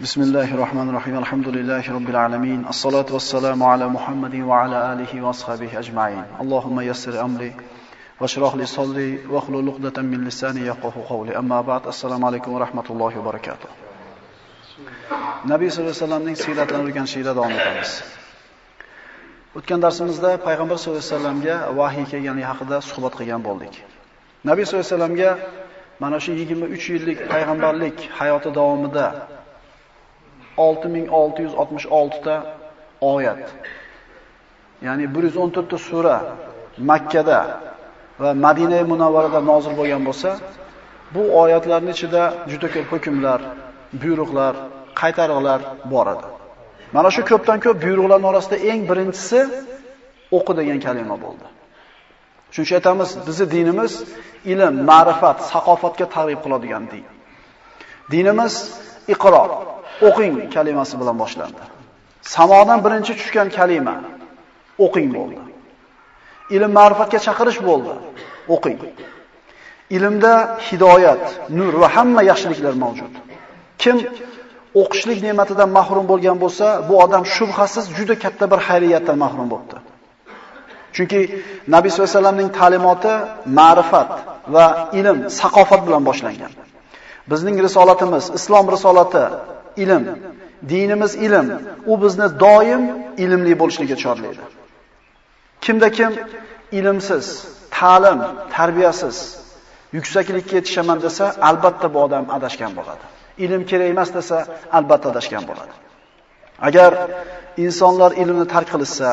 بسم الله الرحمن الرحيم الحمد لله رب العالمين الصلاة والسلام على محمد وعلى آله وأصحابه أجمعين اللهم يسر أمري واشرح لي صدري واحلل عقدة من لساني يفقهوا قولي أما بعد السلام عليكم ورحمة الله وبركاته Nabiy sollallohu alayhi vasallamning siyratlarini o'rganishda davom etamiz. O'tgan darsimizda payg'ambar sollallohu alayhi vasallamga vahiy kelgani haqida suhbat qilgan bo'ldik. Nabiy sollallohu alayhi vasallamga mana shu 23 yillik payg'ambarlik hayoti davomida 6666 ta oyat, ya'ni 114 ta sura Makka da va Madina Munavvarada nozil bo'lgan bo'lsa, bu oyatlarning ichida juda ko'p hukmlar, buyruqlar, qaytariqlar bor edi. Mana shu ko'pdan ko'p buyruqlarning orasida eng birinchisi o'qi degan kalima bo'ldi. Shuning aytamiz, bizning dinimiz ilm, ma'rifat, saqofatga targ'ib qiladigan din. Dinimiz iqro, o'qing kalimasi bilan boshlandi. Samodan birinchi tushgan kalima o'qing bo'ldi. Ilm ma'rifatga chaqirish bo'ldi. O'qing. Ilmda hidoyat, nur va hamma yaxshiliklar mavjud. Kim o'qishlik ne'matidan mahrum bo'lgan bo'lsa, bu odam shubhasiz juda katta bir xayriyatdan mahrum bo'pti. Chunki Nabiy sollallohu alayhi vasallamning ta'limoti ma'rifat va ilm, saqofat bilan boshlangan. Bizning risolatimiz, islom risolati ilm, dinimiz ilm, u bizni doim ilmli bo'lishlikka chorlaydi. Kimda kim ilmsiz, ta'lim, tarbiyasiz, yuksaklikka yetishaman desa, albatta bu odam adashgan bo'ladi. Ilm kerak emas desa, albatta adashgan bo'ladi. Agar insonlar ilmni tark qilsa,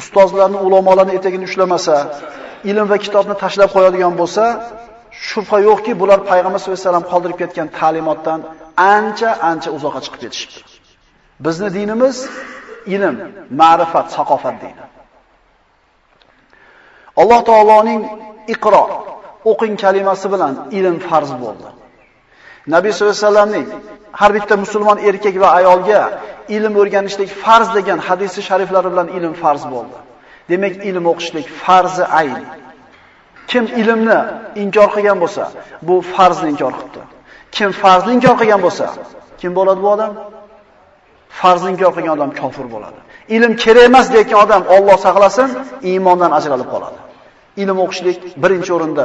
ustozlarni, ulamolarni etagini ushlamasa, ilm va kitobni tashlab qo'yadigan bo'lsa, shubha yo'qki, bular payg'ambar sollallohu alayhi vasallam qoldirib ketgan ta'limotdan ancha-ancha uzoqqa chiqib ketishibdi. Bizni dinimiz ilm, ma'rifat, saqofat dini. Alloh taoloning iqro, o'qing kalimasi bilan ilm farz bo'ldi. Nabiy sollallohu alayhi vasallamning har bitta musulmon erkak va ayolga ilm o'rganishlik farz degan hadisi shariflari bilan ilm farz bo'ldi. Demak, ilm o'qishlik farzi ayn. Kim ilmni inkor qilgan bo'lsa, bu farzni inkor qildi. Kim farzni inkor qilgan bo'lsa, kim bo'ladi bu odam? Farzni inkor qilgan odam kofir bo'ladi. Ilm kerak emas degan odam Alloh saqlasin, iymondan ajralib qoladi. Ilm o'qishlik birinchi o'rinda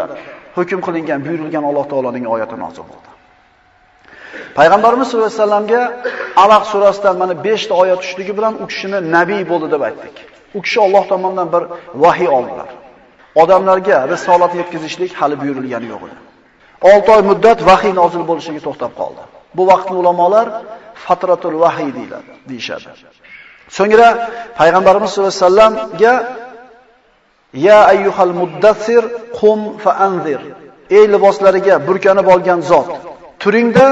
hukm qilingan, buyurilgan Alloh taoloning oyati nozil bo'ldi. Payg'ambarimiz sollallohu alayhi vasallamga Alaq surasidan mana 5 ta oyat tushligi bilan u kishini nabiy bo'ldi deb aytdik. U kishi Alloh tomonidan bir vahiy oldilar. Odamlarga risolat yetkazishlik hali buyurilgani yo'q edi. 6 oy muddat vahiy nozil bo'lishiga to'xtab qoldi. Bu vaqtni ulamolar fatratul vahiy deyiladi, deyshadi. So'ngra payg'ambarimiz sollallohu alayhi vasallamga Ya ayyuhal muddassir qum fa anzir. Ey liboslariga burkanib olgan zot, turingda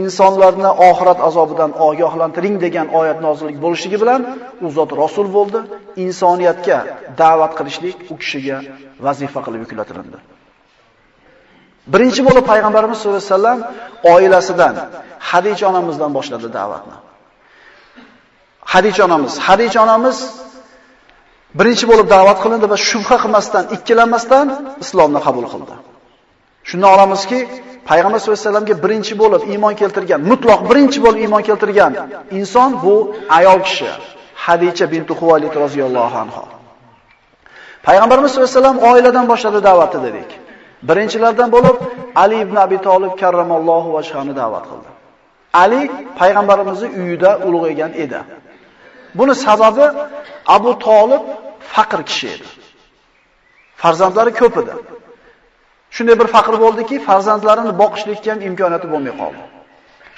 insonlarni oxirat azobidan ogohlantiring degan oyat nozillik bo'lishligi bilan u zot rasul bo'ldi, insoniyatga da'vat qilishlik u kishiga vazifa qilib yuklatildi. Birinchi bo'lib payg'ambarimiz sollallohu alayhi vasallam oilasidan, Hadija onamizdan boshladi da'vatni. Hadija onamiz, Hadija onamiz birinchi bo'lib da'vat qilindi va shubha qilmasdan, ikkilanmasdan islomni qabul qildi. Shundan olamizki, Payg'ambar sollallohu alayhi vasallamga birinchi bo'lib iymon keltirgan, mutlaq birinchi bo'lib iymon keltirgan inson bu ayol kishi, Hadicha bint Huvaylid roziyallohu anha. Payg'ambarimiz sollallohu alayhi vasallam oiladan boshladi da'vatni dedik. Birinchilardan bo'lib Ali ibn Abi Talib karramallohu vajhani da'vat qildi. Ali payg'ambarimizning uyida ulug'aygan edi. Buni sababi Abu Talib faqir kishi edi. Farzandlari ko'p edi. Shunday bir faqir bo'ldiki, farzandlarini boqishlikka ham imkoniyati bo'lmay qoldi.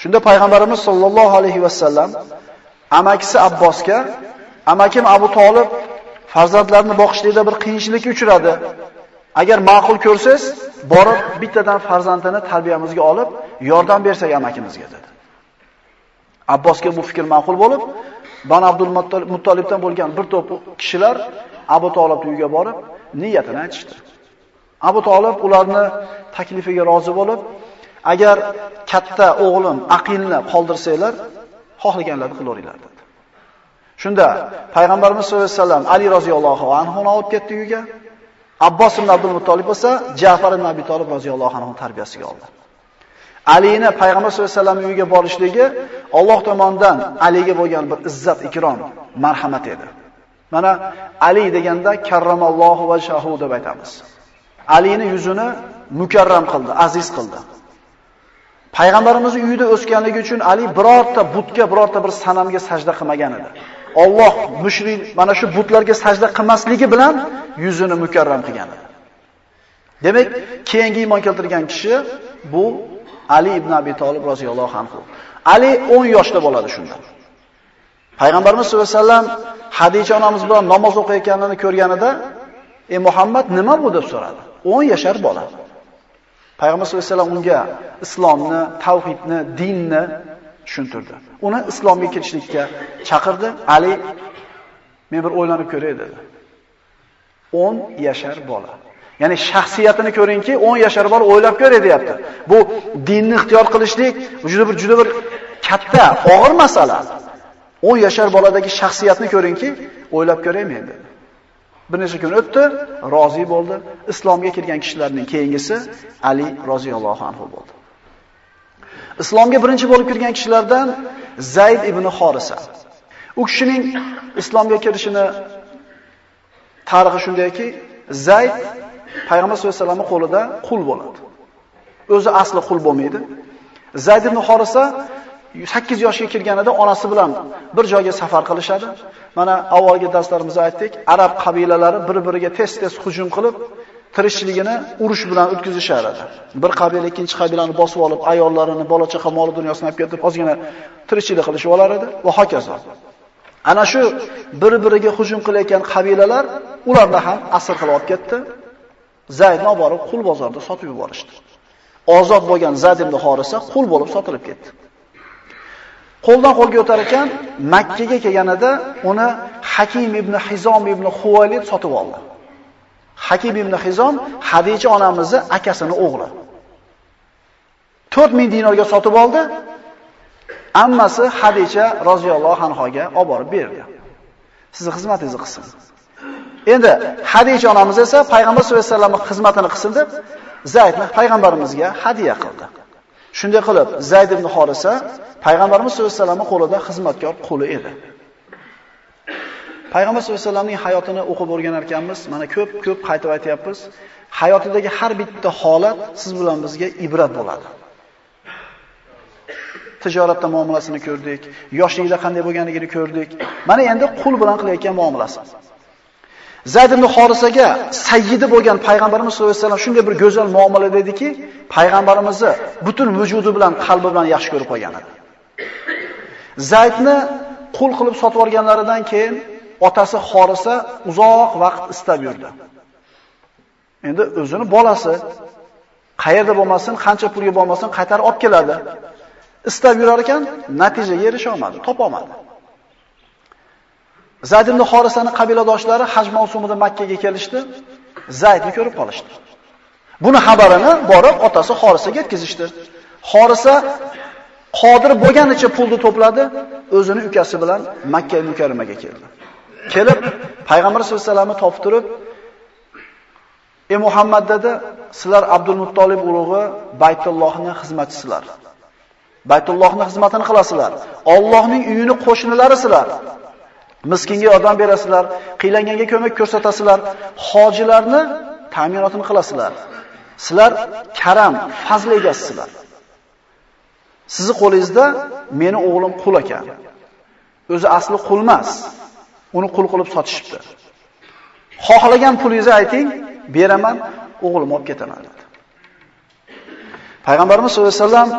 Shunda payg'ambarimiz sollallohu alayhi vasallam amakisi Abbosga, amakim Abu Talib farzandlarini boqishlikda bir qiyinchilikka uchradi. Agar ma'qul ko'rsangiz, borib bittadan farzandini tarbiyamizga olib, yordam bersak amakimizga dedi. Abbosga bu fikr ma'qul bo'lib, Ban Abdul Muttolibdan bo'lgan bir to'p kishilar Abu Talib uyiga borib, niyatini aytishdi. Abu Talib ularni taklifiga rozi bo'lib, agar katta o'g'lim aqilni qoldirsanglar, xohlaganlarni qilaveringlar dedi. Shunda payg'ambarimiz sollallohu alayhi vasallam Ali roziyallohu anhu olib ketdi uyiga. Abbos ibn Abdul Muttolib bo'lsa, Ja'far ibn Abi Talib roziyallohu anhu tarbiyasiga oldi. Alini payg'ambar sollallohu alayhi vasallam uyiga borishligi Alloh tomonidan Aliga bo'lgan bir izzat, ikrom, marhamat edi. Mana Ali deganda karramallohu va shahu deb aytamiz. Alini yuzini mukarram qildi, aziz qildi. Payg'ambarimiz uyida o'sganligi uchun Ali birorta butga, birorta bir sanamga sajda qilmagan edi. Alloh mushrik mana shu butlarga sajda qilmasligi bilan yuzini mukarram qilgan edi. Demak, keyingi iymon keltirgan kishi bu Ali ibn Abi Talib roziyallohu anhu. Ali 10 yoshda bo'ladi shunda. Payg'ambarimiz sollallohu alayhi vasallam Hadicha onamiz bilan namoz o'qiyotganini ko'rganida, "Ey Muhammad, nima bu?" deb so'radi. 10 yashar bola. Payg'ambar sollallohu alayhi vasallam unga islomni, tavhidni, dinni tushuntirdi. Uni islomga kirishlikka chaqirdi. Ali men bir o'ylanib ko'ray dedi. 10 yashar bola. Ya'ni shaxsiyatini ko'ringki, 10 yashar bola o'ylab ko'ray deyapti. Bu dinni ixtiyor qilishlik juda bir juda bir katta, og'ir masala. 10 yashar boladagi shaxsiyatni ko'ringki, o'ylab ko'raymi endi? Bir necha kun o'tdi, rozi bo'ldi. Islomga kirgan kishilarning keyingisi Ali roziyallohu anhu bo'ldi. Islomga birinchi bo'lib kirgan kishilardan Zayd ibn Xorisa. U kishining islomga kirishini tarixi shundayki, Zayd payg'ambar sollallohu alayhi vasallamning qo'lida qul bo'ladi. O'zi asli qul bo'lmaydi. Zayd ibn Xorisa 8 yoshga kirganida onasi bilan bir joyga safar qilishadi. Mana avvalgi darslarimizda aytdik, arab qabilalari bir-biriga tez-tez hujum qilib, tirishligini urush bilan o'tkazishar edi. Bir qabila ikkinchi qabilani bosib olib, ayollarini, bola-chaqa, mol dunyosini olib ketib, ozgina tirikchilik qilishib olar edi va hokazo. Ana shu bir-biriga hujum qilayotgan qabilalar ularni ham asr qilib olib ketdi. Zaydni olib borib qul bozorida sotib yuborishdi. Ozod bo'lgan Zayd ibn Horisa qul bo'lib sotilib ketdi. Qo'ldan qo'lga o'tar ekan, Makka ga kelganida uni Hakim ibn Hizom ibn Huvalid sotib oldi. Hakim ibn Hizom Hadija onamizni akasini o'g'li. 4000 dinorga sotib oldi. Ammasi Hadija roziyallohu anhoga olib borib berdi. Sizni xizmatingizni qilsin. Endi Hadija onamiz esa payg'ambar sollallohu alayhi vasallamning xizmatini qilsin deb Zaydni payg'ambarimizga hadya qildi. Shunday qilib, Zayd ibn Horisa payg'ambarimiz sollallohu alayhi vasallamning qo'lida xizmatkor quli edi. Payg'ambar sollallohu alayhi vasallamning hayotini o'qib o'rganar ekanmiz. Mana ko'p-ko'p qaytib aytyapmiz. Hayotidagi har bitta holat siz bilan bizga ibrat bo'ladi. Tijoratda muomalasini ko'rdik, yoshligida qanday bo'lganligini ko'rdik. Mana endi qul bilan qilayotgan muomalasi. Zayd ibn Horisaga sayyidi bo'lgan payg'ambarimiz sollallohu alayhi vasallam shunday bir go'zal muomala dediki, payg'ambarimizni butun vujudi bilan, qalbi bilan yaxshi ko'rib qolgan edi. Zaydni qul qilib sotib olganlaridan keyin otasi Xorisa uzoq vaqt istab yurdi. Endi o'zini bolasi qayerda bo'lmasin, qancha pulga bo'lmasin qaytarib olib keladi. Istab yurar ekan, natijaga erisha olmadi, topa olmadi. Zayd ibn Xorisani qabiladoshlari haj mavsumida Makka ga kelishdi. Zaydni ko'rib qolishdi. Buni xabarini borib otasi Xorisaga yetkazishdi. Xorisa qodir bo'lganicha pulni to'pladi, o'zini ukasi bilan Makka mukarramaga keldi. Kelib payg'ambar sollallohu alayhi vasallamni topib turib, "Ey Muhammad" dedi, "Sizlar Abdul Muttolib urug'i Baytullohning xizmatchisizlar. Baytullohning xizmatini qilasizlar. Allohning uyini qo'shnilarisizlar. Miskinga yordam berasizlar, qiylanganga ko'mak ko'rsatasizlar, hojilarni ta'minotini qilasizlar. Sizlar karam, fazl egasizlar. Sizni qo'lingizda meni o'g'lim qul ekan. O'zi asli qul emas. Uni qul qilib sotishibdi. Xohlagan pulingizni ayting, beraman, o'g'lim olib ketaman dedi. Payg'ambarimiz sollallohu alayhi vasallam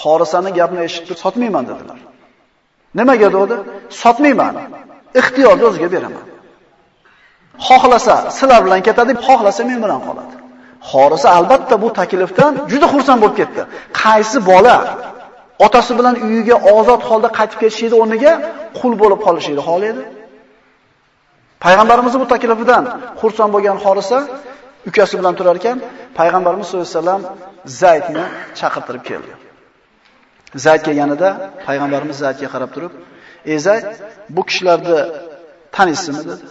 Xorisani gapini eshitib sotmayman dedilar. Nimaga dedi? Sotmayman. Ixtiyorni o'ziga beraman. Xohlasa sizlar bilan ketadi, xohlasa men bilan qoladi. Xorisa albatta bu taklifdan juda xursand bo'lib ketdi. Qaysi bola otasi bilan uyiga ozod holda qaytib ketishida o'rniga qul bo'lib qolishini xohlaydi? Payg'ambarimiz bu taklifidan xursand bo'lgan Xorisa ukasi bilan turar ekan, payg'ambarimiz sollallohu alayhi vasallam Zaydni chaqirtirib keldi. Zayd kelganida payg'ambarimiz Zaydga qarab turib, "Ey Zayd, bu kishilarni taniysizmi?" dedi.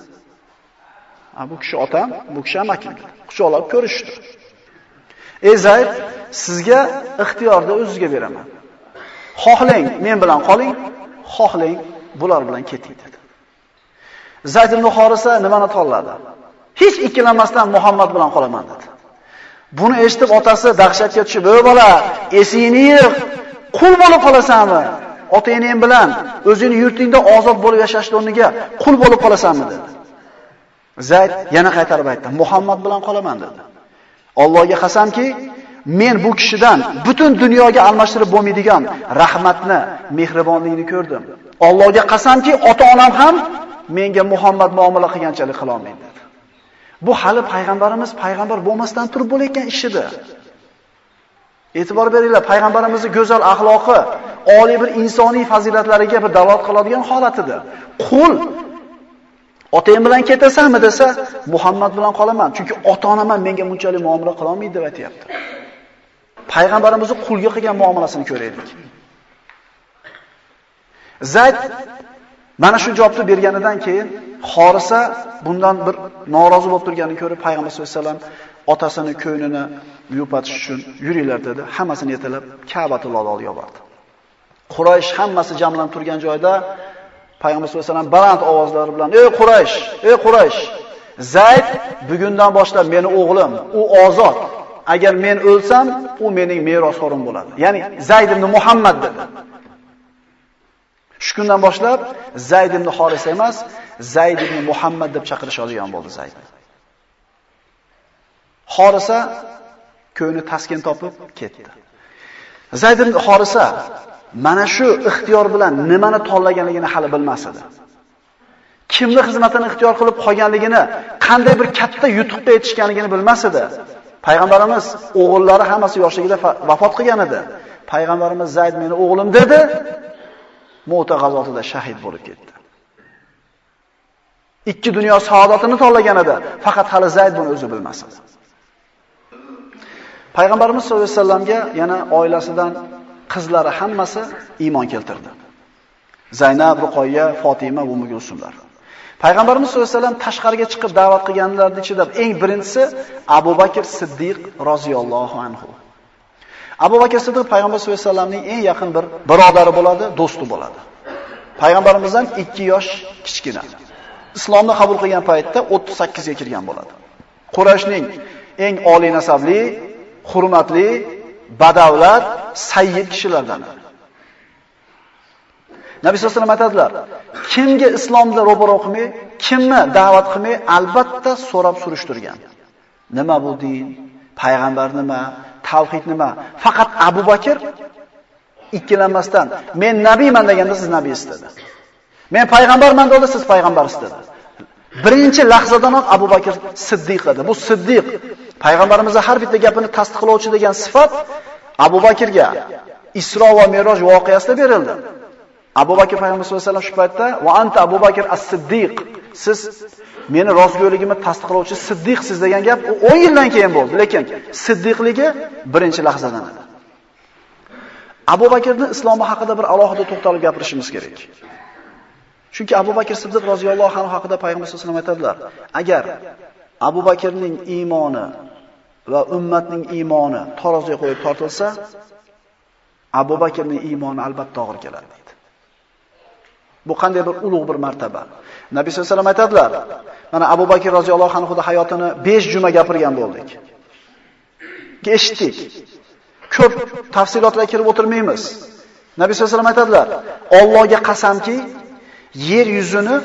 "A, bu kishi otam, bu kishi amakim" Quchoqlab ko'rishdi. "Ey Zayd, sizga ixtiyorni o'zizga beraman. Xohlang men bilan qoling, xohlang bular bilan keting dedi. Zayd ibn Xorisa nimani tanladi? Hech ikkilanmasdan Muhammad bilan qolaman dedi. Buni eshitib otasi dahshatga tushib, "Ey bola, esingni yig', qul bo'lib qolasanmi? Ota-enang bilan o'zingni yurtingda ozod bo'lib yashash o'rniga qul bo'lib qolasanmi?" dedi. Zayd yana qaytarib aytdi, "Muhammad bilan qolaman" dedi. Allohga qasamki, men bu kishidan butun dunyoga almashtirib bo'lmaydigan rahmatni, mehribonlikni ko'rdim. Allohga qasamki, ota-onam ham menga Muhammad muomala qilganchalik qila olmaydi dedi. Bu hali payg'ambarimiz payg'ambar bo'lmasdan turib bo'layotgan ish edi. E'tibor beringlar, payg'ambarimizning go'zal axloqi, oliy bir insoniy fazilatlariga bir dalolat qiladigan holatidir. Qul Otang bilan ketasanmi desa, Muhammad bilan qolaman, chunki ota-onam menga bunchalik muomala qila olmaydi deb aytayapti. Payg'ambarimizning qulga qilgan muomalasini ko'raylik. Zayd mana shu javobni berganidan keyin Xorisa bundan bir norozi bo'lib turganini ko'rib payg'ambar sollallohu alayhi vasallam otasini ko'ynini yupatish uchun yuringlar dedi. Hammasini yetalab Ka'batul oldiga bordi. Quraysh hammasi jamlanib turgan joyda payg'ambar sollallohu alayhi vasallam baland ovozlari bilan: "Ey Quraysh, ey Quraysh, Zayd bugundan boshlab meni o'g'lim, u ozod. Agar men o'lsam, u mening merosxo'rim bo'ladi." Ya'ni Zayd ibn Muhammad dedi. Shu kundan boshlab Zayd ibn Xoris emas, Zayd ibn Muhammad deb chaqirishadigan bo'ldi Zayd. Xorisa ko'ngli taskin topib ketdi. Zayd ibn Xorisa mana shu ixtiyor bilan nimani tanlaganligini hali bilmas edi. Kimni xizmatini ixtiyor qilib qolganligini, qanday bir katta yutuqqa yetishganligini bilmas edi. Payg'ambarimiz o'g'illari hammasi yoshligida vafot qilgan edi. Payg'ambarimiz Zayd meni o'g'lim dedi, Mu'ta g'azotida shahid bo'lib ketdi. Ikki dunyo saodatini tanlaganida faqat hali Zayd buni o'zi bilmasin. Payg'ambarimiz sollallohu alayhi vasallamga yana oilasidan qizlari hammasi iymon keltirdi. Zaynab, Ruqoyya, Fatima va Ummu Gulsumlar. Payg'ambarimiz sollallohu alayhi vasallam tashqariga chiqib da'vat qilganlarning ichida eng birinchisi Abu Bakr Siddiq roziyallohu anhu. Abu Bakr Siddiq payg'ambar sollallohu alayhi vasallamning eng yaqin bir birodari bo'ladi, do'sti bo'ladi. Payg'ambarimizdan 2 yosh kichkina. Islomni qabul qilgan paytda 38 ga kirgan bo'ladi. Qurayshning eng oliy nasabli, hurmatli, badavlat, sayyid kishilardan. Nabiy sollallohu alayhi vasallam aytadilar, kimga islomda ro'baro qilmay, kimni da'vat qilmay, albatta so'rab surishtirgan. Nima bu din? Payg'ambar nima? Tavhid nima? Faqat Abu Bakr ikkilanmasdan men nabiyman deganda siz nabiy dedi. Men payg'ambarman deganda siz payg'ambar dedi. Birinchi lahzadanoq Abu Bakr Siddiq edi. Bu Siddiq payg'ambarimizning har bitta gapini tasdiqlovchi degan sifat Abu Bakrga Isro va Miroj voqeasida berildi. Abu Bakr payg'ambar sollallohu alayhi vasallam shu paytda va anta Abu Bakr as-Siddiq siz meni rostgo'yligimni tasdiqlovchi siddiqsiz degan gap 10 yildan keyin bo'ldi, lekin siddiqligi birinchi lahzadan edi. Abu Bakrning islomi haqida bir alohida to'xtalib gapirishimiz kerak. Chunki Abu Bakr Siddiq roziyallohu anhu haqida payg'ambar sollallohu alayhi vasallam aytadilar, agar Abu Bakrning iymoni va ummatning iymoni taroziga qo'yib tortilsa, Abu Bakrning iymoni albatta og'ir keladi. Bu qanday bir ulug' bir martaba. Nabiy sollallohu alayhi vasallam aytadilar, mana Abu Bakr roziyallohu anhu hayotini 5 juma gapirgan bo'ldik. Eshitdik. Ko'p tafsilotlarga kirib o'tirmaymiz. Nabiy sollallohu alayhi vasallam aytadilar, Allohga qasamki, yer yuzini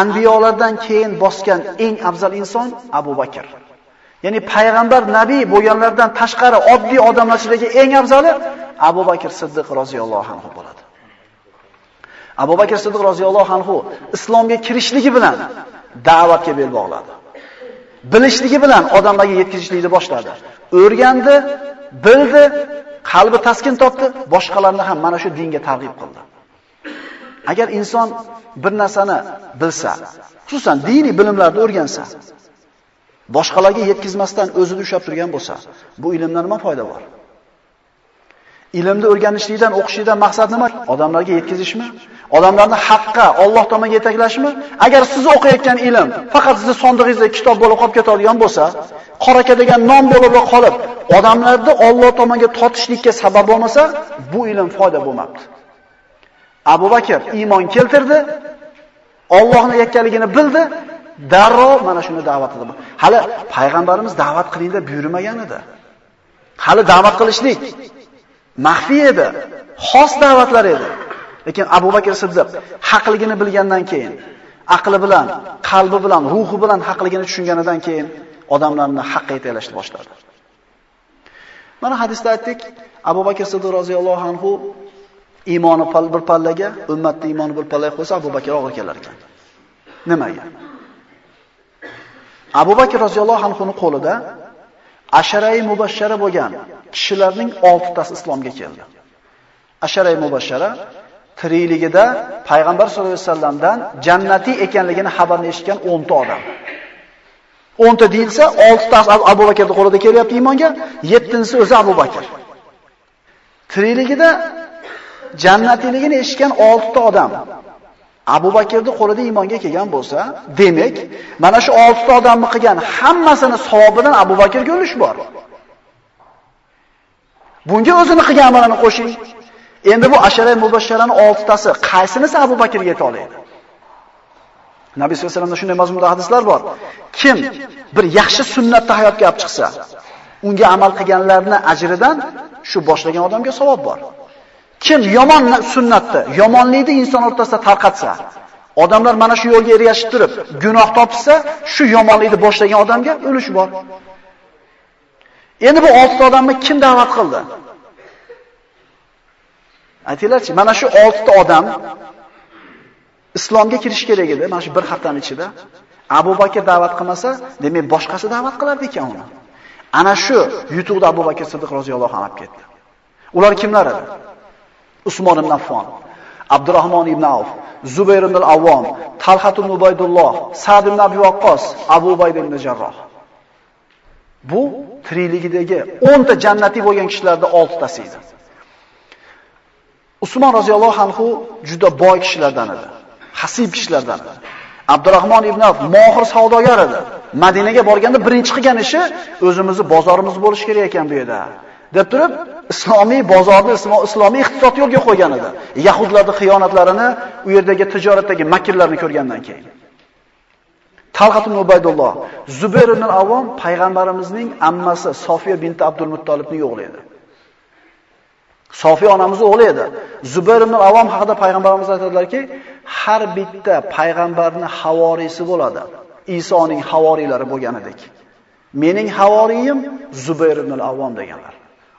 anbiyolardan keyin bosgan eng afzal inson Abu Bakr. Ya'ni payg'ambar, nabiy bo'lganlardan tashqari oddiy odamlar ichidagi eng afzali Abu Bakr Siddiq roziyallohu anhu bo'ladi. Abu Bakr Siddiq roziyallohu anhu islomga kirishligi bilan da'vatga bel bog'ladi. Bilishligi bilan odamlarga yetkazishlikni boshladi. O'rgandi, bildi, qalbi taskin topdi, boshqalarni ham mana shu dinga targ'ib qildi. Agar inson bir narsani bilsa, xususan diniy bilimlarni o'rgansa, boshqalarga yetkazmasdan o'zida ushlab turgan bo'lsa, bu ilmdan nima foyda bor? Ilmni o'rganishlikdan, o'qishlikdan maqsad nima? Odamlarga yetkazishmi? Odamlarni haqqa, Alloh tomonga yetaklashmi? Agar siz o'qiyotgan ilm faqat sizning sondig'ingizda kitob bo'lib qolib ketadigan bo'lsa, qoraka degan nom bo'lib qolib, odamlarni Alloh tomonga tortishlikka sabab bo'lmasa, bu ilm foyda bo'lmabdi. Abu Bakr iymon keltirdi, Allohning yakkaligini bildi, darrov mana shuni da'vat qildi. Hali payg'ambarimiz da'vat qiling deb buyurmagan edi. Hali da'vat qilishlik maxfiy edi, xos da'vatlar edi. Lekin Abu Bakr Siddiq haqligini bilgandan keyin, aqli bilan, qalbi bilan, ruhi bilan haqligini tushunganidan keyin odamlarni haqqa yetaklashni boshladi. Mana hadisda aytdik, Abu Bakr Siddiq roziyallohu anhu iymoni bir pallaga, ummatning iymoni bir pallaga qo'ysa Abu Bakr og'ir kelar ekan. Nimaga? Abu Bakr roziyallohu anhuning qo'lida asharai mubashshara bo'lgan kishilarning 6 tasi islomga keldi. Asharai mubashshara tirikligida payg'ambar sollallohu alayhi vasallamdan jannatiy ekanligini xabarni eshitgan 10 ta odam. 10 ta deyilsa, 6 ta Abu Bakrning qo'lida kelyapti iymonga, 7-tinchisi o'zi Abu Bakr. Tirikligida jannatiyligini eshitgan 6 ta odam Abu Bakrning qo'lida iymonga kelgan bo'lsa, demak, mana shu 6 ta odamni qilgan hammasini savobidan Abu Bakrga ulush bor. Bunga o'zini qilgan amalini qo'shing. Endi bu asharay mubashsharani 6 tasi qaysinisi Abu Bakrga yeta oladi? Nabiy sollallohu alayhi vasallamda shunday mazmunda hadislar bor. Kim bir yaxshi sunnatni hayotga olib chiqsa, unga amal qilganlarning ajridan shu boshlagan odamga savob bor. Kim yomon sunnatni, yomonlikni inson o'rtasida tarqatsa, odamlar mana shu yo'lga ergashib turib, gunoh topsa, shu yomonlikni boshlagan odamga ulush bor. Endi bu 6 ta odamni kim da'vat qildi? Aytinglarchi, mana shu 6 ta odam islomga kirish kerak edi, mana shu bir haftaning ichida. Abu Bakr da'vat qilmasa, demak boshqasi da'vat qilardi ekan uni. Ana shu yutuqda Abu Bakr Siddiq roziyallohu anhu ketdi. Ular kimlar edi? Usmon ibn Affon, Abdurrahmon ibn Auf, Zubayr ibn al-Awwam, Talhat ibn Ubaydulloh, Sa'd ibn Abi Waqqas, Abu Ubayd ibn Jarroh. Bu tirikligidagi 10 ta jannati bo'lgan kishilarning 6 tasi edi. Usmon roziyallohu anhu juda boy kishilardan edi. Hasib kishilardan edi. Abdurrahmon ibn Avf mohir savdogar edi. Madinaga borganda birinchi qilgan ishi o'zimizni bozorimiz bo'lish kerak ekan bu yerda. deb turib islomiy bozorni islomiy iqtisod yo'lga qo'ygan edi. Yahudlarning xiyonatlarini, u yerdagi tijoratdagi makrlarni ko'rgandan keyin. Talhat ibn Ubaydulloh, Zubayr ibn Avvom payg'ambarimizning ammasi Sofiya binti Abdul Muttolibning o'g'li edi. Sofiya onamizning o'g'li edi. Zubayr ibn Avvom haqida payg'ambarimiz aytadilarki, har bitta payg'ambarning havorisi bo'ladi. Isoning havoriylari bo'lganidek. Mening havoriyim Zubayr ibn Avvom deganlar.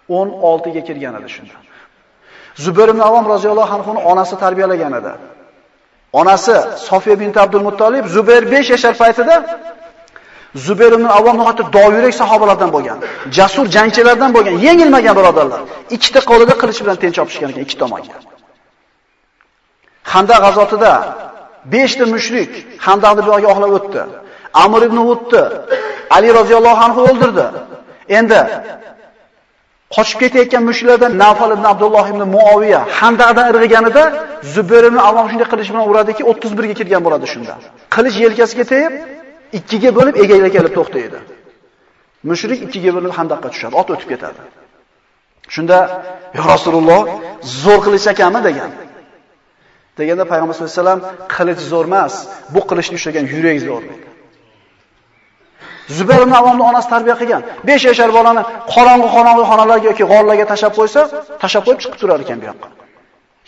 16 ga kirgan edi shunda. Zubayr ibn Avvom roziyallohu anhu onasi tarbiyalagan edi. Onasi Sofiya bint Abdul Muttolib Zubayr 5 yashar paytida Zubayr ibn Avvom nohata dovyurak sahobalardan bo'lgan, jasur jangchilardan bo'lgan, yengilmagan birodarlar. Ikkita qo'lida qilich bilan teng chopishgan ekan ikki tomonga. Xandaq g'azotida 5 ta mushrik Xandaqni buyoqqa oqlab o'tdi. Amr ibn Uddi Ali roziyallohu anhu o'ldirdi. Endi qochib ketayotgan mushriklardan Nafal ibn Abdulloh ibn Muoviya Xandaqdan irg'iganida Zubayr ibn Avvom shunday qilich bilan uradiki 31 ga kirgan bo'ladi shunda. Qilich yelkasiga tegib, ikkiga bo'lib egaga kelib to'xtaydi. Mushrik ikkiga bo'lib Handaqqa tushadi, ot o'tib ketadi. Shunda, "Ya Rasululloh, zo'r qilish ekanmi?" degan. Deganda payg'ambar sollallohu alayhi vasallam qilich zo'r emas, bu qilichni ushlagan yurak zo'r dedi. Zubayr ibn Avvomni onasi tarbiya qilgan. 5 yashar bolani qorong'i qorong'i xonalarga yoki g'orlarga tashab qo'ysa, tashab qo'yib chiqib turar ekan bu yoqqa.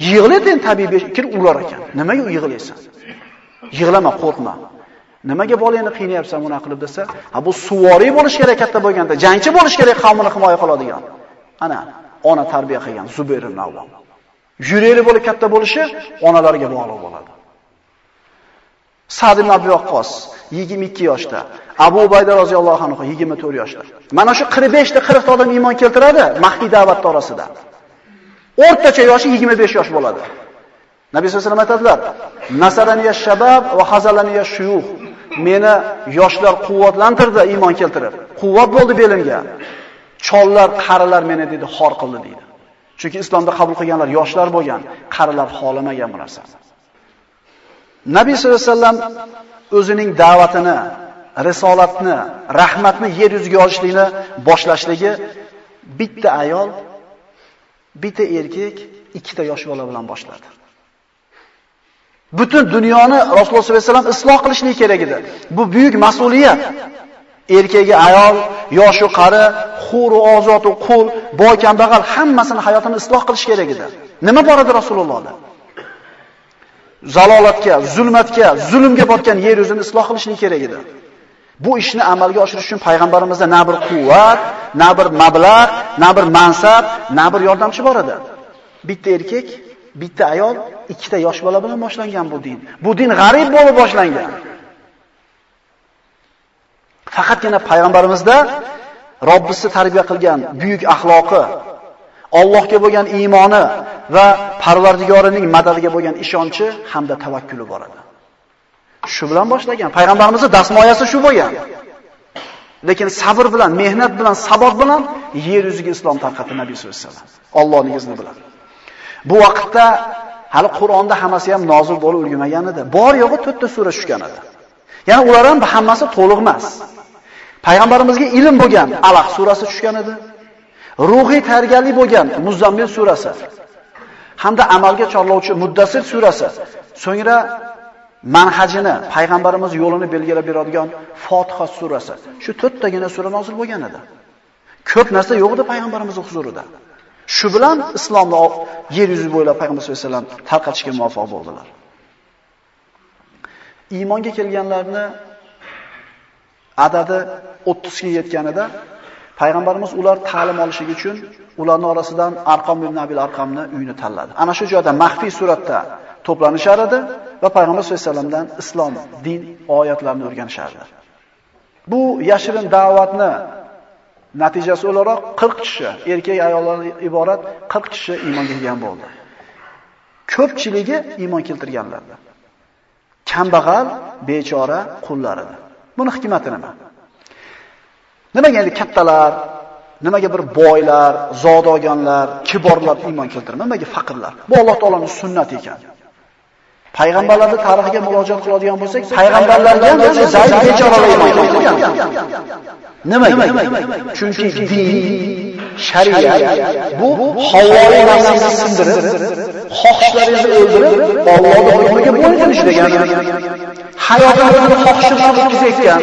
Yig'laydi endi tabiiy kirib ular ekan. Nimaga yig'laysan? Yig'lama, qo'rqma. Nimaga bolangni qiynayapsan buni qilib desa, ha bu suvoriy bo'lish kerak katta bo'lganda, jangchi bo'lish kerak qavmini himoya qiladigan. Ana, ona tarbiya qilgan Zubayr ibn Avvom. Yurakli bo'lib katta bo'lishi onalarga bog'liq bo'ladi. Sa'd ibn Abi Waqqas 22 yoshda, Abu Ubayda roziyallohu anhu 24 yoshda. Mana shu 45 ta 40 ta odam iymon keltiradi maxfiy da'vat orasida. O'rtacha yoshi 25 yosh bo'ladi. Nabiy sollallohu alayhi vasallam aytadilar: "Nasaraniya shabab va hazalaniya shuyuh." Meni yoshlar quvvatlantirdi iymon keltirib. Quvvat bo'ldi belimga. Chollar, qarilar meni dedi xor qildi deydi. Chunki islomda qabul qilganlar yoshlar bo'lgan, qarilar xohlamagan bu narsani. Nabiy sollallohu alayhi vasallam o'zining da'vatini, risolatni, rahmatni yer yuziga olishlikni boshlashligi bitta ayol, bitta erkak, ikkita yosh bola bilan boshladi. Butun dunyoni Rasululloh sollallohu alayhi vasallam isloq qilishni kerak edi. Bu buyuk mas'uliyat. Erkagi ayol, yoshi qari, xur va ozod va qul, boy kambag'al hammasini hayotini isloq qilish kerak edi. Nima bor edi Rasulullohda? Zalolatga, zulmatga, zulmga botgan yer yuzini isloq qilishni kerak edi. Bu ishni amalga oshirish uchun payg'ambarimizda na bir quvvat, na bir mablag', na bir mansab, na bir yordamchi bor edi. Bitta erkak, bitta ayol, ikkita yosh bola bilan boshlangan bu din. Bu din g'arib bo'lib boshlangan. Faqatgina payg'ambarimizda Robbisi tarbiya qilgan buyuk axloqi, Allohga bo'lgan iymoni va Parvardigorining madadiga bo'lgan ishonchi hamda tavakkuli bor edi. Shu bilan boshlagan. Payg'ambarimizning dasmoyasi shu bo'lgan. Lekin sabr bilan, mehnat bilan, sabot bilan yer yuziga islom tarqatdi Nabiy sollallohu alayhi vasallam. Allohning izni bilan. Bu vaqtda hali Qur'onda hammasi ham nozil bo'lib ulgurmagan edi. Bor yo'g'i 4 ta sura tushgan edi. Ya'ni ular ham hammasi to'liq emas. Payg'ambarimizga ilm bo'lgan Alaq surasi tushgan edi. Ruhiy tayyorgarlik bo'lgan Muzammil surasi hamda amalga chorlovchi Muddassir surasi. So'ngra manhajini, payg'ambarimiz yo'lini belgilab beradigan Fotiha surasi. Shu to'rttagina sura nozil bo'lgan edi. Ko'p narsa yo'q edi payg'ambarimiz huzurida. Shu bilan islomni yer yuzi bo'ylab payg'ambar sollallohu alayhi vasallam tarqatishga muvaffaq bo'ldilar. Iymonga kelganlarni adadi 30 ga yetganida payg'ambarimiz ular ta'lim olishi uchun ularning orasidan Arqom ibn Abil Arqamni uyini tanladi. Ana shu joyda maxfiy suratda to'planishar edi va payg'ambar sollallohu alayhi vasallamdan islom, din oyatlarini o'rganishardi. Bu yashirin da'vatni natijasi o'laroq 40 kishi, erkak ayollar iborat 40 kishi iymonga kelgan bo'ldi. Ko'pchiligi iymon keltirganlardi. Kambag'al, bechora qullar edi. Buni hikmati nima? Nimaga endi kattalar, nimaga bir boylar, zodogonlar, kiborlar iymon keltirmaydi, nimaga faqirlar? Bu Alloh taolaning sunnati ekan. Payg'ambarlarning tarixiga murojaat qiladigan bo'lsak, payg'ambarlarga o'sha zaif bechoralar iymon keltirgan. Nimaga? Chunki din, shariat bu havoyi nafsingizni sindirib, xohishlaringizni o'ldirib, Allohning hukmiga bo'ysunishlik degani. Hayotingizni xohishi bilan o'tkazayotgan,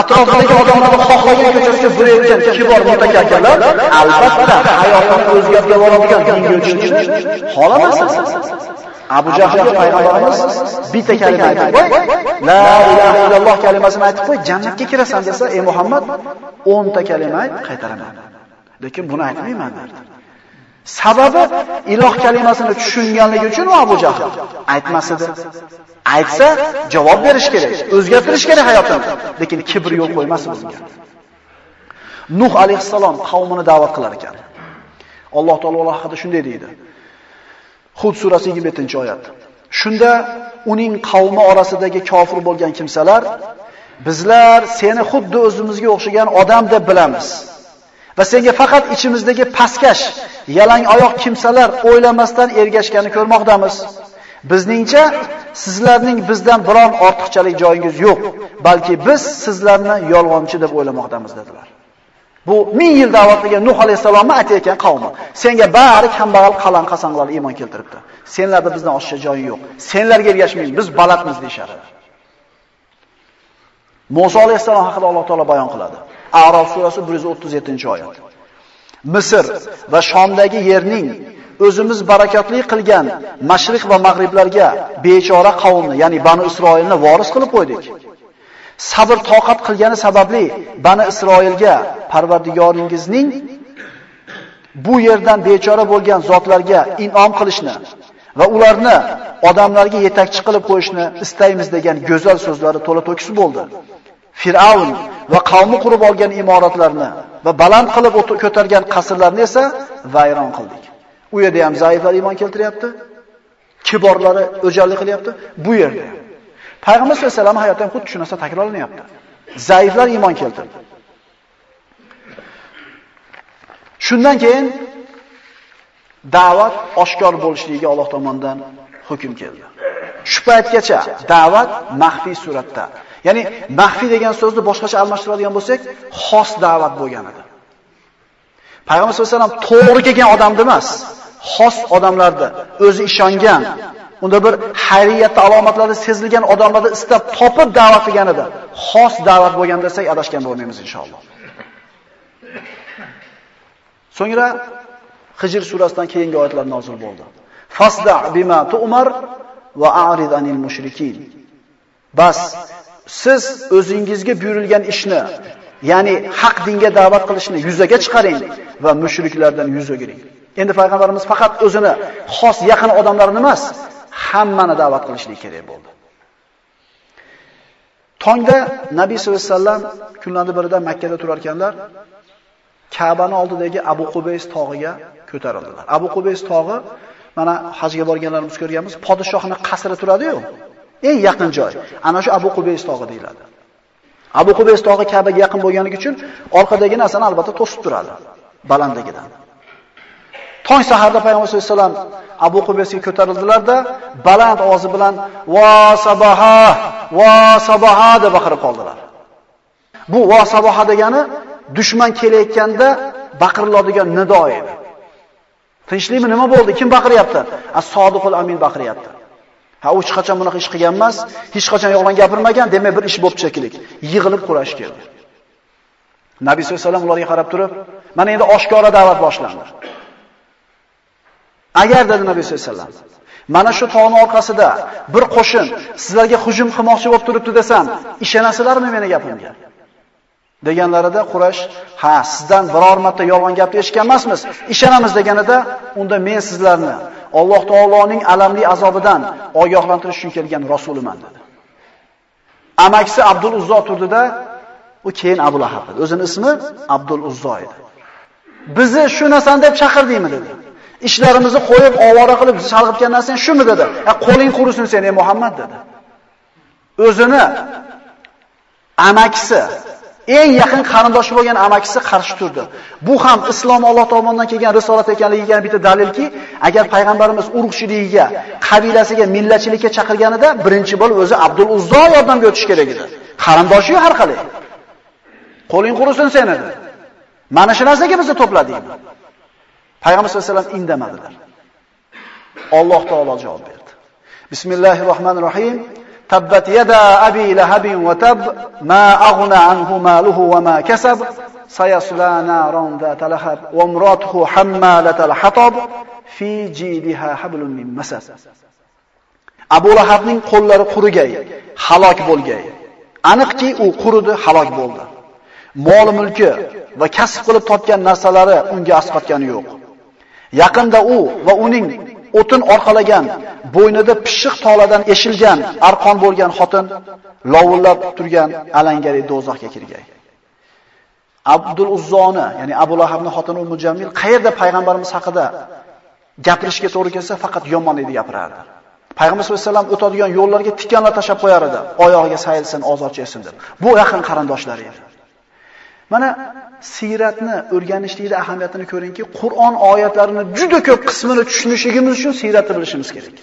atrofidagi odamlarni xohlagan ko'chasiga burayotgan kibor mutakabbirlar albatta hayotini o'zgartirib yuboradigan dinga o'tishni xohlamasa. Abu Jahlga payg'ambarimiz bitta kalima aytib qo'y, la ilaha illalloh kalimasini aytib qo'y, jannatga kirasan desa, ey Muhammad 10 ta kalima ayt, qaytaraman. Lekin buni aytmayman dedi. Sababi iloh kalimasini tushunganligi uchun u Abu Jahl aytmas edi. Aytsa javob berish kerak, o'zgartirish kerak hayotini. Lekin kibr yo'l qo'ymas bizga. Nuh alayhissalom qavmini da'vat qilar ekan. Alloh taolo haqida shunday deydi. Hud surasi 27-oyat. Shunda uning qavmi orasidagi kofir bo'lgan kimsalar bizlar seni xuddi o'zimizga o'xshagan odam deb bilamiz. Va senga faqat ichimizdagi pastkash, yalang oyoq kimsalar o'ylamasdan ergashgani ko'rmoqdamiz. Bizningcha sizlarning bizdan biron ortiqchalik joyingiz yo'q, balki biz sizlarni yolg'onchi deb o'ylamoqdamiz dedilar. Bu ming yil da'vat qilgan Nuh alayhisalomni aytayotgan qavmi. Senga bari kambag'al qalan qasanlar iymon keltiribdi. Senlarda bizdan oshiqcha joyi yo'q. Senlarga ergashmang, biz balatmiz deyshadi. Musa alayhisalom haqida Alloh taolo bayon qiladi. A'rof surasi 137-oyat. Misr va Shomdagi yerning o'zimiz barakatli qilgan mashriq va mag'riblarga bechora qavmni, ya'ni Bani Isroilni voris qilib qo'ydik. Sabr toqat qilgani sababli Bani Isroilga Parvardigoringizning bu yerdan bechora bo'lgan zotlarga in'om qilishni va ularni odamlarga yetakchi qilib qo'yishni istaymiz degan go'zal so'zlari to'la to'kis bo'ldi. Fir'avn va qavmi qurib olgan imoratlarni va baland qilib ko'targan qasrlarni esa vayron qildik. U yerda ham zaiflar iymon keltiryapti, kiborlari o'jarlik qilyapti. Bu yerda Payg'ambar sollallohu alayhi vasallam hayotda ham xuddi shu narsa takrorlanyapti. Zaiflar iymon keltirdi. Shundan keyin da'vat oshkor bo'lishligiga Alloh tomonidan hukm keldi. Shu paytgacha da'vat maxfiy suratda. Ya'ni maxfiy degan so'zni boshqacha almashtiradigan bo'lsak, xos da'vat bo'lgan edi. Payg'ambar sollallohu alayhi vasallam to'g'ri kelgan odamni emas, xos odamlarni o'zi ishongan, unda bir xayriyatda alomatlari sezilgan odamlarni istab topib da'vat qilgan edi. Xos da'vat bo'lgan desak adashgan bo'lmaymiz inshaalloh. So'ngra Hijr surasidan keyingi oyatlar nozil bo'ldi. Fasda bima tu'mar va a'rid anil mushrikin. Bas siz o'zingizga buyurilgan ishni, ya'ni haq dinga da'vat qilishni yuzaga chiqaring va mushriklardan yuz o'giring. Endi payg'ambarimiz faqat o'zini xos yaqin odamlarini emas, hammani da'vat qilishlik kerak bo'ldi. Tongda Nabiy sollallohu alayhi vasallam kunlarning birida Makka da turar ekanlar. Ka'bani oldidagi Abu Qubays tog'iga ko'tarildilar. Abu Qubays tog'i mana hajga borganlarimiz ko'rganmiz, podshohning qasri turadi-yu. Eng yaqin joy. Ana shu Abu Qubays tog'i deyiladi. Abu Qubays tog'i Ka'baga yaqin bo'lganligi uchun orqadagi narsani albatta to'sib turadi, balandligidan. Tong saharda payg'ambar sollallohu alayhi vasallam Abu Qubaysga ko'tarildilar-da, baland ovozi bilan va sabaha, va sabaha deb baqirib qoldilar. Bu va sabaha degani dushman kelayotganda baqiriladigan nido edi. Tinchlikmi nima bo'ldi? Kim baqiryapti? As-Sodiqul Amin baqiryapti. Ha, u hech qachon bunaqa ish qilgan emas, hech qachon yolg'on gapirmagan, demak bir ish bo'lib shekillik. Yig'ilib kurash keldi. Nabiy sollallohu alayhi vasallam ularga qarab turib, mana endi oshkora da'vat boshlandi. Agar dedi Nabiy sollallohu alayhi vasallam, mana shu tog'ning orqasida bir qo'shin sizlarga hujum qilmoqchi bo'lib turibdi desam, ishonasizlarmi meni gapimga? Deganlarida Quraysh, "Ha, sizdan biror marta yolg'on gapni eshitgan emasmiz, ishonamiz" deganida, unda men sizlarni Alloh taoloning alamli azobidan ogohlantirish uchun kelgan rasuliman dedi. Amaksi Abdul Uzzo turdida, u keyin Abu Lahab edi. O'zining ismi Abdul Uzzo edi. Bizni shu narsani deb chaqirdingmi dedi. Ishlarimizni qo'yib, ovora qilib, chalg'itgan narsang shumi dedi. "E, qo'ling qurisin sen, ey Muhammad" dedi. O'zini amakisi eng yaqin qarindoshi bo'lgan amakisi qarshi turdi. Bu ham islom Alloh tomonidan kelgan risolat ekanligiga bitta dalilki, agar payg'ambarimiz urug'chiligiga, qabilasiga, millatchilikka chaqirganida birinchi bo'lib o'zi Abdul Uzzo yordamga o'tish kerak edi. Qarindoshi har qalay. Qo'ling qurisin seni edi. Mana shu narsaga bizni to'pladik. Payg'ambar sollallohu alayhi vasallam indamadilar. Alloh taolo javob berdi. Bismillahir rohmanir rohim. Tabbat yada abi lahabin wa tab ma aghna anhu maluhu wa ma kasab sayasla naran dhata lahab wa imratuhu hammalatal hatab fi jidiha hablun min masad. Abu Lahabning qo'llari qurigay, halok bo'lgay. Aniqki u quridi, halok bo'ldi. Mol mulki va kasb qilib topgan narsalari unga asqatgani yo'q. Yaqinda u va uning o'tin orqalagan, bo'ynida pishiq toladan eshilgan, arqon bo'lgan xotin lovullab turgan alangali do'zaxga kirgan. Abdul Uzzoni, ya'ni Abu Lahabning xotini Ummu Jamil qayerda payg'ambarimiz haqida gapirishga to'g'ri kelsa, faqat yomon edi gapirardi. Payg'ambar sollallohu alayhi vasallam o'tadigan yo'llarga tikanlar tashab qo'yar edi, oyog'iga sayilsin, ozor chesin deb. Bu yaqin qarindoshlari edi. Mana siyratni o'rganishlikda ahamiyatini ko'ringki, Qur'on oyatlarini juda ko'p qismini tushunishimiz uchun siyratni bilishimiz kerak.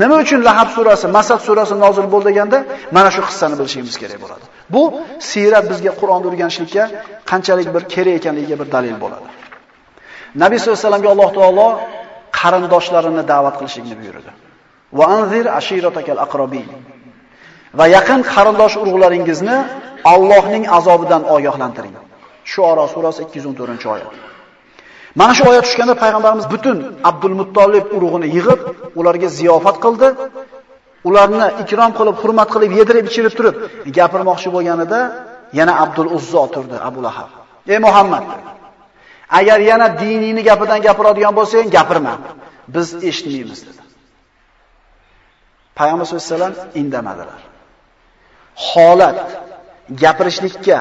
Nima uchun Lahab surasi, Masad surasi nozil bo'ldi deganda, mana shu qissani bilishimiz kerak bo'ladi. Bu siyrat bizga Qur'onni o'rganishlikka qanchalik bir kerak ekanligiga bir dalil bo'ladi. Nabiy sollallohu alayhi vasallamga Alloh taolo qarindoshlarini da'vat qilishlikni buyurdi. Va anzir ashiratakal aqrabin. Va yaqin qarindosh urug'laringizni Allohning azobidan ogohlantiring. Shuora surasi 214-oyat. Mana shu oyat tushganda payg'ambarimiz butun Abdul Muttolib urug'ini yig'ib, ularga ziyofat qildi. Ularni ikrom qilib, hurmat qilib, yedirib, ichirib turib, gapirmoqchi bo'lganida yana Abdul Uzzo turdi, Abu Lahab. "Ey Muhammad, agar yana diningni gapidan gapiradigan bo'lsang, gapirma. Biz eshitmaymiz" dedi. Payg'ambar sollallohu alayhi vasallam indamadilar. Holat gapirishlikka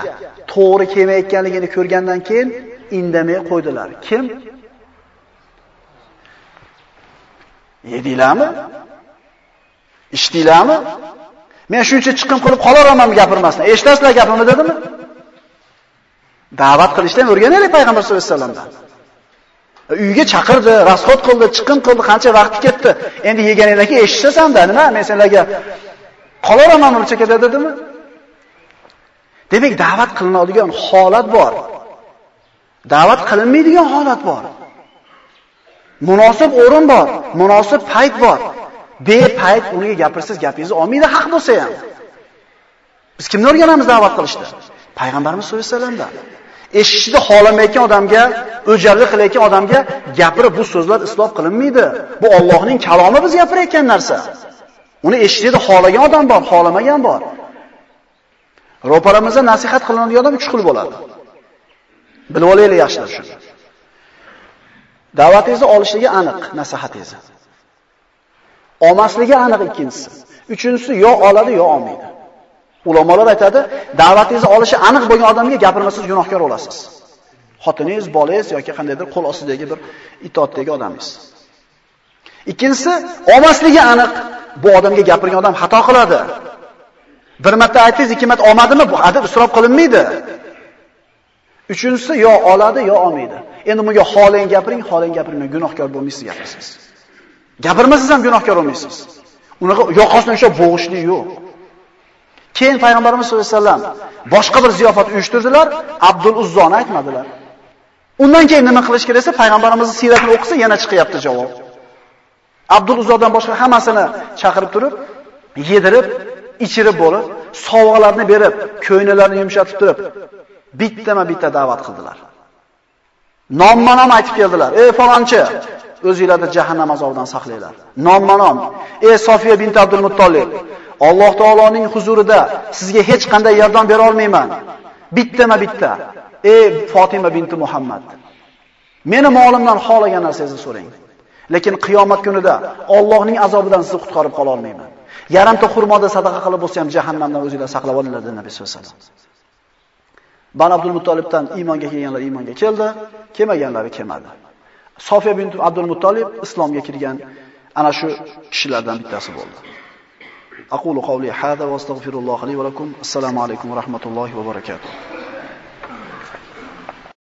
to'g'ri kelmayotganligini ko'rgandan keyin indamay qo'ydilar. Kim? Yedinglarmi? Ichdinglarmi? Men shuncha chiqim qilib qolaraman gapirmasdan? Eshitasizlar gapimni dedimi? Da'vat qilishdan o'rganaylik payg'ambar sollallohu alayhi vasallamdan. Uyga chaqirdi, rasxod qildi, chiqim qildi, qancha vaqt ketdi. Endi yeganingdan keyin eshitsasan-da, nima? Men senlarga qolaveraman burchakda dedimi? Demak, da'vat qilinadigan holat bor. Da'vat qilinmaydigan holat bor. Munosib o'rin bor, munosib payt bor. Bepayt unga gapirsiz gapingizni olmaydi haq bo'lsa ham. Biz kimni o'rganamiz da'vat qilishda? Payg'ambarimiz sollallohu alayhi vasallamdan. eshitishni xohlamayotgan odamga, o'jarlik qilayotgan odamga gapirib bu so'zlar islob qilinmaydi. Bu Allohning kalomi biz gapirayotgan narsa. Uni eshitadi xohlagan odam bor, xohlamagan bor. Ro'paramizda nasihat qilinadigan odam uch xil bo'ladi. Bilib olaylik yaxshilab shuni. Da'vatingizni olishligi aniq nasihatingizni. Olmasligi aniq ikkinchisi. Uchinchisi yo oladi yo olmaydi. Ulamolar aytadi, da'vatingizni olishi aniq bo'lgan odamga gapirmasangiz gunohkor bo'lasiz. Xotiningiz, bolangiz yoki qandaydir qo'l ostidagi bir itoatdagi odamingiz. Ikkinchisi, olmasligi aniq. Bu odamga gapirgan odam xato qiladi. Bir marta aytingiz, ikki marta olmadimi? Bu adab isrof qilinmaydi. Uchinchisi yo oladi, yo olmaydi. Endi bunga xolang gapiring, xolang gapirmang, gunohkor bo'lmaysiz gapirsiz. Gapirmasangiz ham gunohkor bo'lmaysiz. Unaqa yoqasini o'sha bo'g'ishlik yo'q. Keyin payg'ambarimiz sollallohu alayhi vasallam boshqa bir ziyofat uyushtirdilar, Abdul Uzzoni aytmadilar. Undan keyin nima qilish kerak desa, payg'ambarimizning siyratini o'qisa yana chiqyapti javob. Abdul Uzzodan boshqa hammasini chaqirib turib, yedirib, ichirib bo'lib, sovg'alarni berib, ko'ynalarni yumshatib turib, bittama-bitta da'vat qildilar. Nomma-nom aytib keldilar. "Ey falonchi, o'zingizlarni jahannam azobidan saqlanglar." Nomma-nom. "Ey Sofiya bint Abdul Muttolib, Alloh taoloning huzurida sizga hech qanday yordam bera olmayman. Bittama-bitta. Ey Fatima binti Muhammad, meni molimdan xohlagan narsangizni so'rang. Lekin qiyomat kunida Allohning azobidan sizni qutqarib qola olmayman. Yarimta xurmoda sadaqa qilib bo'lsa ham jahannamdan o'zingizni saqlab olinglar deb Nabiy sollallohu alayhi vasallam. Ban Abdul Muttolibdan iymonga kelganlar iymonga keldi, kelmaganlari kelmadi. Sofiya bint Abdul Muttolib islomga kirgan ana shu kishilardan bittasi bo'ldi. Aqulu qawli hada va astagfirullohi li va lakum. Assalomu alaykum va rahmatullohi va barakatuh.